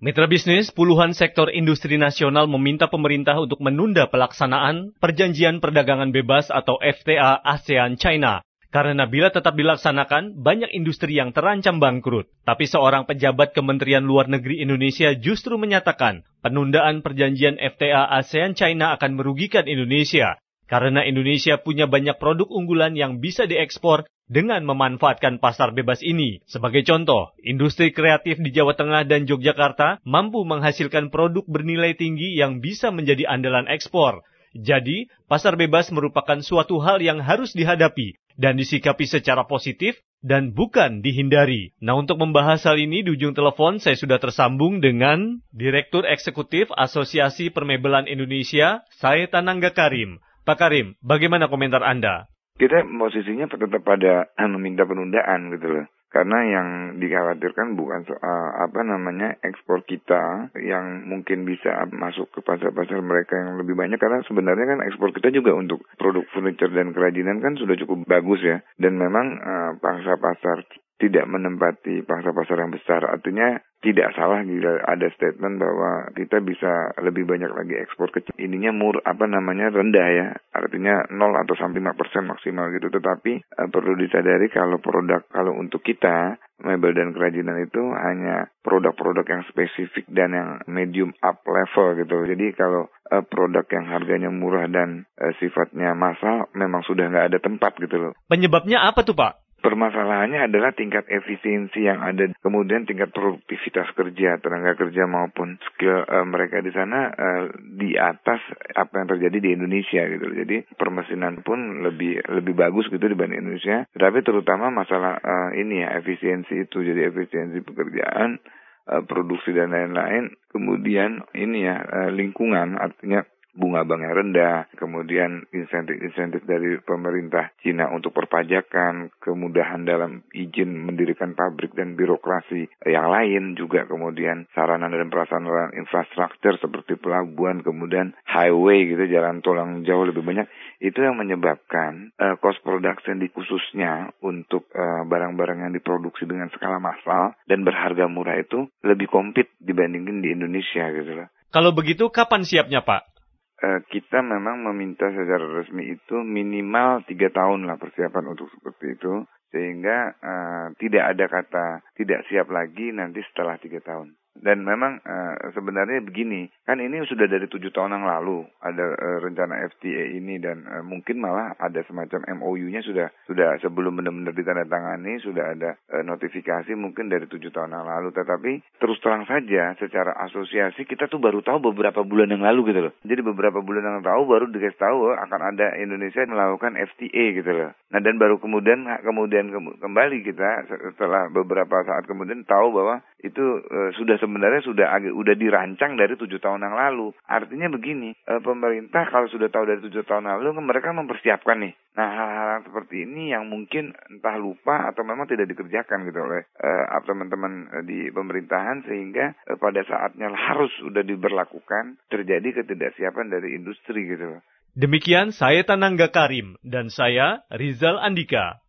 Mitra bisnis, puluhan sektor industri nasional meminta pemerintah untuk menunda pelaksanaan Perjanjian Perdagangan Bebas atau FTA ASEAN China. Karena bila tetap dilaksanakan, banyak industri yang terancam bangkrut. Tapi seorang pejabat Kementerian Luar Negeri Indonesia justru menyatakan penundaan perjanjian FTA ASEAN China akan merugikan Indonesia. Karena Indonesia punya banyak produk unggulan yang bisa diekspor dengan memanfaatkan pasar bebas ini. Sebagai contoh, industri kreatif di Jawa Tengah dan Yogyakarta mampu menghasilkan produk bernilai tinggi yang bisa menjadi andalan ekspor. Jadi, pasar bebas merupakan suatu hal yang harus dihadapi dan disikapi secara positif dan bukan dihindari. Nah, untuk membahas hal ini di ujung telepon saya sudah tersambung dengan Direktur Eksekutif Asosiasi Permebelan Indonesia, saya Tanangga Karim. Pak Karim, bagaimana komentar Anda? Kita posisinya tetap pada meminta penundaan gitu loh. Karena yang dikhawatirkan bukan soal apa namanya ekspor kita yang mungkin bisa masuk ke pasar-pasar mereka yang lebih banyak karena sebenarnya kan ekspor kita juga untuk produk furniture dan kerajinan kan sudah cukup bagus ya dan memang uh, pangsa pasar tidak menempati pasar-pasar yang besar. Artinya tidak salah ada statement bahwa kita bisa lebih banyak lagi ekspor kecil. Ininya mur apa namanya rendah ya. Artinya 0 atau sampai 5 persen maksimal gitu. Tetapi uh, perlu disadari kalau produk kalau untuk kita mebel dan kerajinan itu hanya produk-produk yang spesifik dan yang medium up level gitu. Jadi kalau uh, produk yang harganya murah dan uh, sifatnya massal memang sudah nggak ada tempat gitu loh. Penyebabnya apa tuh Pak? Permasalahannya adalah tingkat efisiensi yang ada, kemudian tingkat produktivitas kerja, tenaga kerja maupun skill uh, mereka di sana uh, di atas apa yang terjadi di Indonesia gitu. Jadi permesinan pun lebih lebih bagus gitu dibanding Indonesia. Tapi terutama masalah uh, ini ya efisiensi itu, jadi efisiensi pekerjaan, uh, produksi dan lain-lain. Kemudian ini ya uh, lingkungan, artinya bunga bank yang rendah, kemudian insentif-insentif dari pemerintah Cina untuk perpajakan, kemudahan dalam izin mendirikan pabrik dan birokrasi yang lain juga kemudian sarana dan prasarana infrastruktur seperti pelabuhan, kemudian highway gitu, jalan tol yang jauh lebih banyak, itu yang menyebabkan uh, cost production di khususnya untuk eh, barang-barang yang diproduksi dengan skala massal dan berharga murah itu lebih kompet dibandingin di Indonesia gitu loh. Kalau begitu kapan siapnya Pak? Eh, kita memang meminta secara resmi itu minimal tiga tahun lah persiapan untuk seperti itu sehingga uh, tidak ada kata tidak siap lagi nanti setelah tiga tahun. Dan memang uh, sebenarnya begini, kan ini sudah dari tujuh tahun yang lalu ada uh, rencana FTA ini dan uh, mungkin malah ada semacam MOU-nya sudah sudah sebelum benar-benar ditandatangani sudah ada uh, notifikasi mungkin dari tujuh tahun yang lalu. Tetapi terus terang saja secara asosiasi kita tuh baru tahu beberapa bulan yang lalu gitu loh. Jadi beberapa bulan yang tahu baru dikasih tahu akan ada Indonesia melakukan FTA gitu loh. Nah dan baru kemudian kemudian kembali kita setelah beberapa saat kemudian tahu bahwa itu uh, sudah sebenarnya sudah udah dirancang dari tujuh tahun yang lalu. Artinya begini, e, pemerintah kalau sudah tahu dari tujuh tahun lalu, mereka mempersiapkan nih. Nah hal-hal seperti ini yang mungkin entah lupa atau memang tidak dikerjakan gitu oleh e, teman-teman e, di pemerintahan sehingga e, pada saatnya harus sudah diberlakukan terjadi ketidaksiapan dari industri gitu. Demikian saya Tanangga Karim dan saya Rizal Andika.